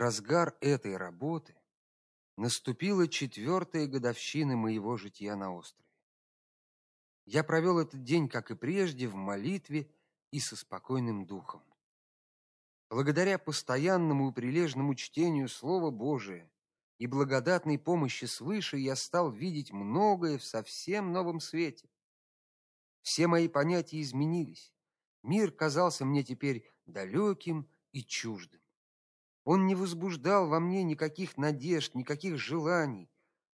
разгар этой работы наступила четвертая годовщина моего жития на острове. Я провел этот день, как и прежде, в молитве и со спокойным духом. Благодаря постоянному и прилежному чтению слова Божия и благодатной помощи свыше я стал видеть многое в совсем новом свете. Все мои понятия изменились. Мир казался мне теперь далеким и чуждым. Он не возбуждал во мне никаких надежд, никаких желаний.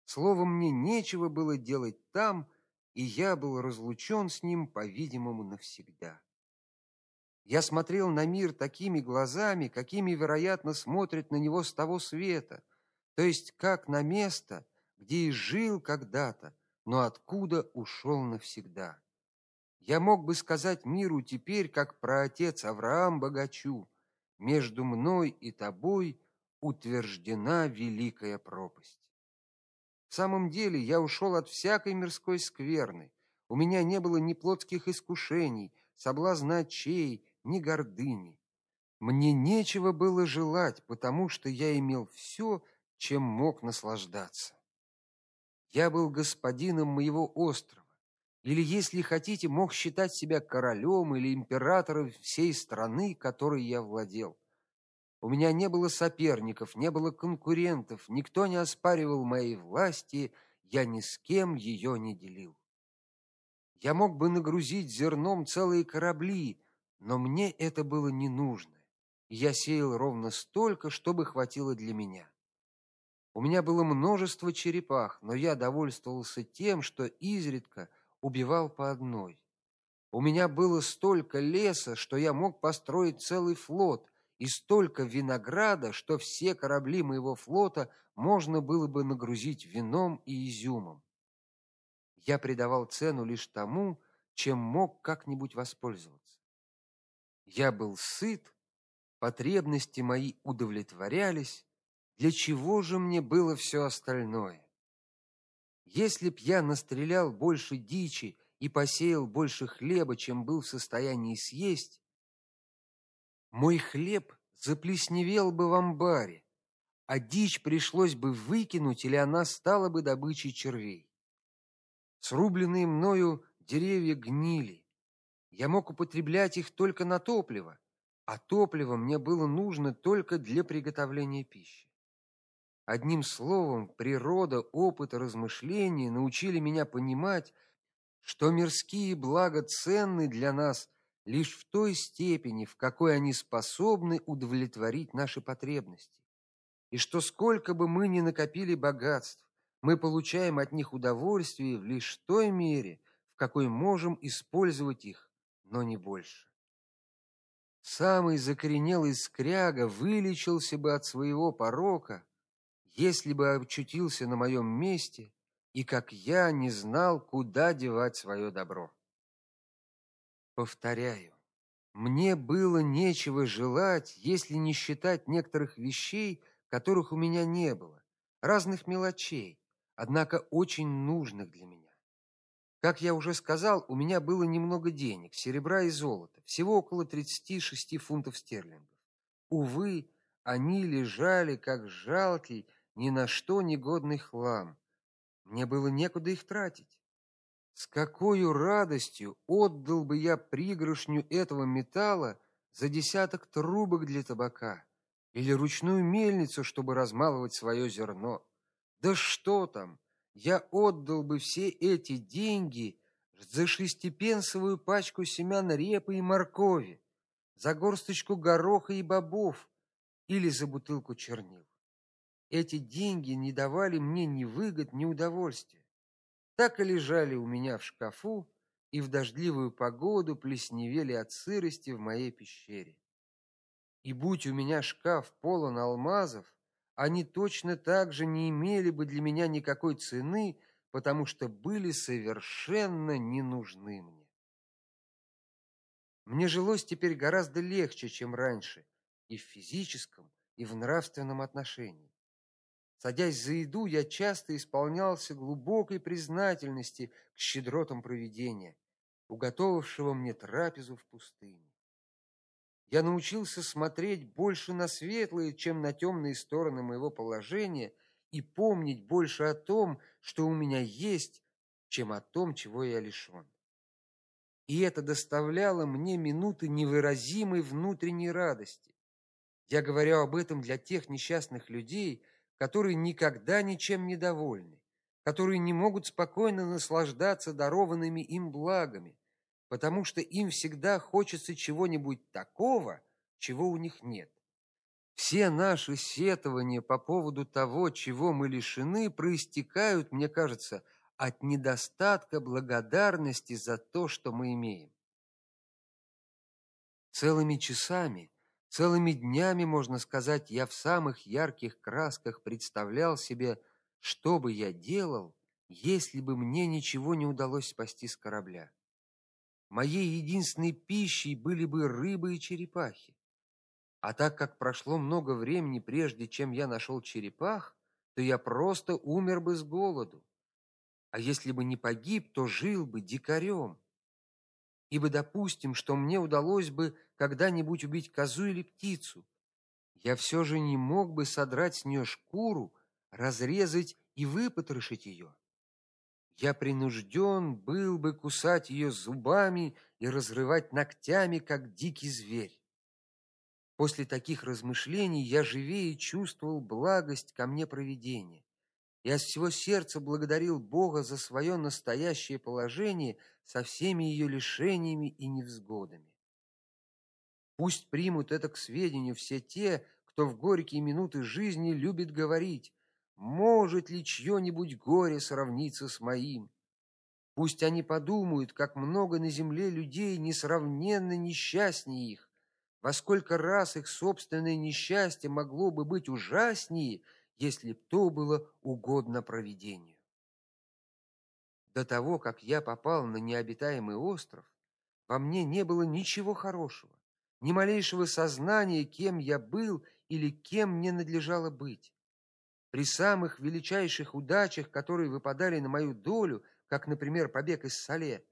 Словом, мне нечего было делать там, и я был разлучен с ним, по-видимому, навсегда. Я смотрел на мир такими глазами, какими, вероятно, смотрят на него с того света, то есть как на место, где и жил когда-то, но откуда ушел навсегда. Я мог бы сказать миру теперь, как про отец Авраам богачу, между мной и тобой утверждена великая пропасть. В самом деле, я ушел от всякой мирской скверны. У меня не было ни плотских искушений, соблазна очей, ни гордыни. Мне нечего было желать, потому что я имел все, чем мог наслаждаться. Я был господином моего острова, или, если хотите, мог считать себя королем или императором всей страны, которой я владел. У меня не было соперников, не было конкурентов, никто не оспаривал моей власти, я ни с кем ее не делил. Я мог бы нагрузить зерном целые корабли, но мне это было не нужно. Я сеял ровно столько, чтобы хватило для меня. У меня было множество черепах, но я довольствовался тем, что изредка убивал по одной. У меня было столько леса, что я мог построить целый флот, и столько винограда, что все корабли моего флота можно было бы нагрузить вином и изюмом. Я придавал цену лишь тому, чем мог как-нибудь воспользоваться. Я был сыт, потребности мои удовлетворялись, для чего же мне было все остальное? Если б я настрелял больше дичи и посеял больше хлеба, чем был в состоянии съесть, мой хлеб заплесневел бы в амбаре, а дичь пришлось бы выкинуть, или она стала бы добычей червей. Срубленные мною деревья гнили. Я мог употреблять их только на топливо, а топливо мне было нужно только для приготовления пищи. Одним словом, природа, опыт размышления научили меня понимать, что мирские блага ценны для нас лишь в той степени, в какой они способны удовлетворить наши потребности, и что сколько бы мы ни накопили богатств, мы получаем от них удовольствие лишь в той мере, в какой можем использовать их, но не больше. Самый закоренелый скряга вылечился бы от своего порока, если бы очутился на моем месте и как я не знал, куда девать свое добро. Повторяю, мне было нечего желать, если не считать некоторых вещей, которых у меня не было, разных мелочей, однако очень нужных для меня. Как я уже сказал, у меня было немного денег, серебра и золота, всего около 36 фунтов стерлингов. Увы, они лежали как жалкий, ни на что негодный хлам. Мне было некуда их тратить. С какой радостью отдал бы я пригоршню этого металла за десяток трубок для табака или ручную мельницу, чтобы размалывать свое зерно. Да что там? Я отдал бы все эти деньги за шестипенсовую пачку семян репы и моркови, за горсточку гороха и бобов или за бутылку чернил. Эти деньги не давали мне ни выгод, ни удовольствия так и лежали у меня в шкафу и в дождливую погоду плесневели от сырости в моей пещере. И будь у меня шкаф полон алмазов, они точно так же не имели бы для меня никакой цены, потому что были совершенно не нужны мне. Мне жилось теперь гораздо легче, чем раньше, и в физическом, и в нравственном отношении. Садясь за еду, я часто исполнялся глубокой признательности к щедротам провидения, уготовившего мне трапезу в пустыне. Я научился смотреть больше на светлые, чем на темные стороны моего положения и помнить больше о том, что у меня есть, чем о том, чего я лишён. И это доставляло мне минуты невыразимой внутренней радости. Я говорю об этом для тех несчастных людей, которые никогда ничем не довольны, которые не могут спокойно наслаждаться дарованными им благами, потому что им всегда хочется чего-нибудь такого, чего у них нет. Все наши сетования по поводу того, чего мы лишены, проистекают, мне кажется, от недостатка благодарности за то, что мы имеем. Целыми часами, целыми днями, можно сказать, я в самых ярких красках представлял себе, что бы я делал, если бы мне ничего не удалось спасти с корабля. Моей единственной пищей были бы рыбы и черепахи. А так как прошло много времени прежде, чем я нашел черепах, то я просто умер бы с голоду. А если бы не погиб, то жил бы дикарем. Ибо допустим, что мне удалось бы когда-нибудь убить козу или птицу, я все же не мог бы содрать с нее шкуру, разрезать и выпотрошить ее я принужден был бы кусать ее зубами и разрывать ногтями, как дикий зверь. После таких размышлений я живее чувствовал благость ко мне провидения. Я с всего сердца благодарил Бога за свое настоящее положение со всеми ее лишениями и невзгодами. Пусть примут это к сведению все те, кто в горькие минуты жизни любит говорить: может ли чье-нибудь горе сравниться с моим? Пусть они подумают, как много на земле людей несравненно несчастнее их, во сколько раз их собственное несчастье могло бы быть ужаснее, если б то было угодно провидению. До того, как я попал на необитаемый остров, во мне не было ничего хорошего, ни малейшего сознания, кем я был или кем мне надлежало быть. При самых величайших удачах, которые выпадали на мою долю, как, например, побег из Сале,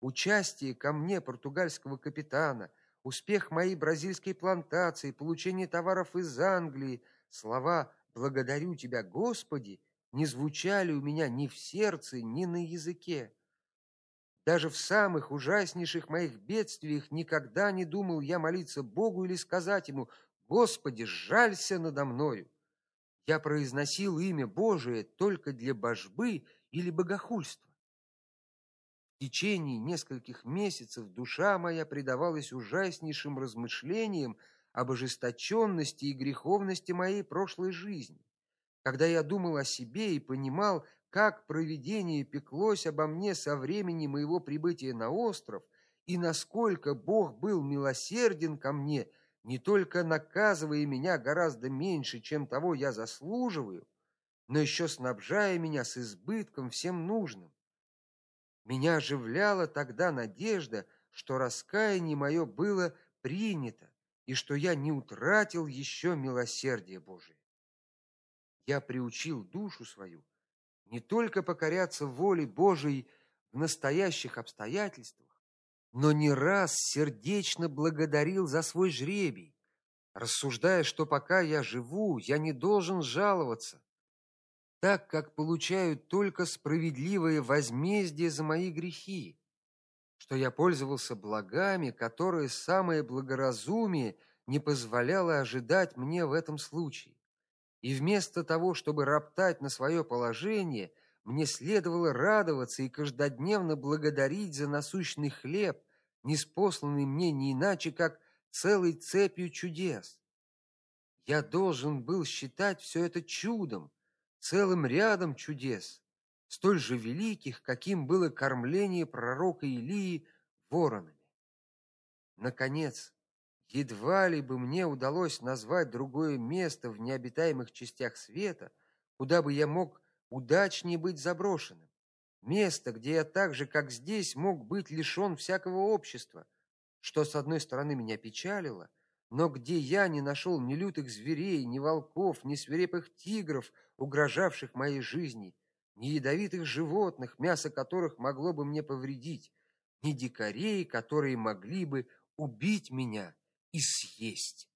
участие ко мне португальского капитана, успех моей бразильской плантации, получение товаров из Англии, слова благодарю тебя, Господи, не звучали у меня ни в сердце, ни на языке. Даже в самых ужаснейших моих бедствиях никогда не думал я молиться Богу или сказать ему: "Господи, жалься надо мною" я произносил имя Божие только для божбы или богохульства. В течение нескольких месяцев душа моя предавалась ужаснейшим размышлениям об ожесточенности и греховности моей прошлой жизни. Когда я думал о себе и понимал, как провидение пеклось обо мне со времени моего прибытия на остров и насколько Бог был милосерден ко мне, не только наказывая меня гораздо меньше, чем того я заслуживаю, но еще снабжая меня с избытком всем нужным. Меня оживляла тогда надежда, что раскаяние мое было принято и что я не утратил еще милосердие Божие. Я приучил душу свою не только покоряться воле Божией в настоящих обстоятельствах, но не раз сердечно благодарил за свой жребий, рассуждая, что пока я живу, я не должен жаловаться, так как получаю только справедливое возмездие за мои грехи, что я пользовался благами, которые самое благоразумие не позволяло ожидать мне в этом случае. И вместо того, чтобы роптать на свое положение, мне следовало радоваться и каждодневно благодарить за насущный хлеб, неспосланный мне не иначе, как целой цепью чудес. Я должен был считать все это чудом, целым рядом чудес, столь же великих, каким было кормление пророка Илии воронами. Наконец, едва ли бы мне удалось назвать другое место в необитаемых частях света, куда бы я мог удачнее быть заброшенным. Место, где я так же, как здесь, мог быть лишен всякого общества, что с одной стороны меня печалило, но где я не нашел ни лютых зверей, ни волков, ни свирепых тигров, угрожавших моей жизни, ни ядовитых животных, мясо которых могло бы мне повредить, ни дикарей, которые могли бы убить меня, и съесть.